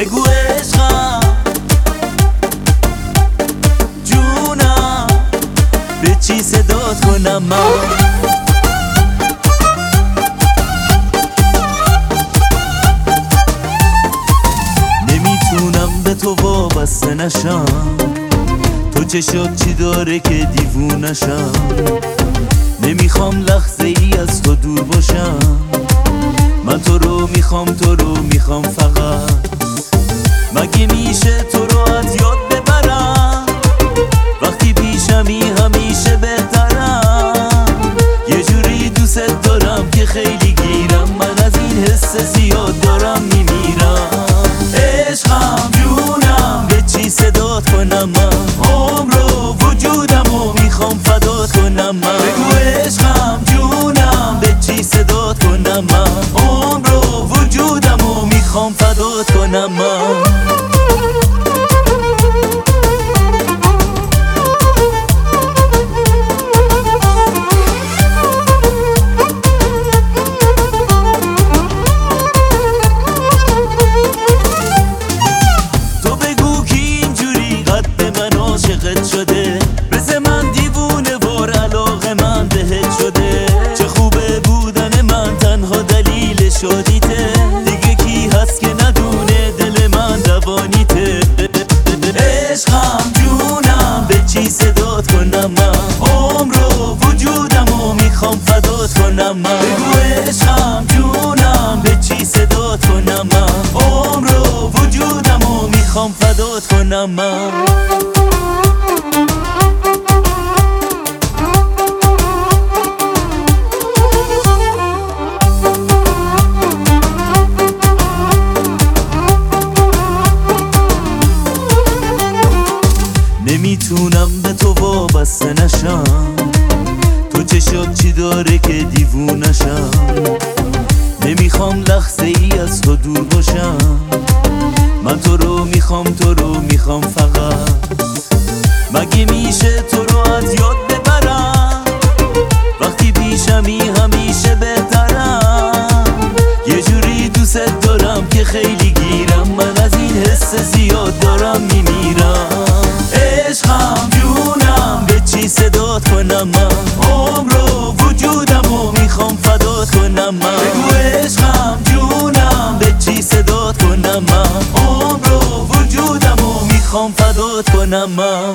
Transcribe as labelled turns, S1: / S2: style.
S1: بگو عشقم جونم به چی صدات کنم من؟ نمی‌تونم به تو وابسته نشم. تو چشات چی داره که دیوونشم نمی‌خوام لحظه ای از تو دور باشم. من تو رو می‌خوام تو رو می‌خوام فقط. مگه میشه تو رو از یاد ببرم؟ وقتی پیشمی همیشه بهترم. یه جوری دوست دارم که خیلی گیرم. من از این حس زیاد دارم میمیرم. عشقم جونم به چی صدات کنم من. عمر و وجودم و می‌خوام فدات کنم من. فدات کنم من. تو بگو کی اینجوری قد من عاشقت شده. بز من دیوونه وار علاقه من بهت شده. چه خوبه بودن من تنها دلیل شادیته. عشقم جونم به چی صدات کنم من. عمر وجودم و می‌خوام فدات کنم من. نمی‌تونم به تو وابسته نشم. تو چشات چی داره که دیوونشم نمی‌خوام لحظه ای از تو دور باشم. من تو رو می‌خوام تو رو می‌خوام فقط. مگه میشه تو رو از یاد ببرم؟ وقتی پیشمی همیشه بهترم. یه جوری دوست دارم که خیلی گیرم. من از این حس زیاد دارم میمیرم. عمر و وجودم می‌خوام فدات کنم من.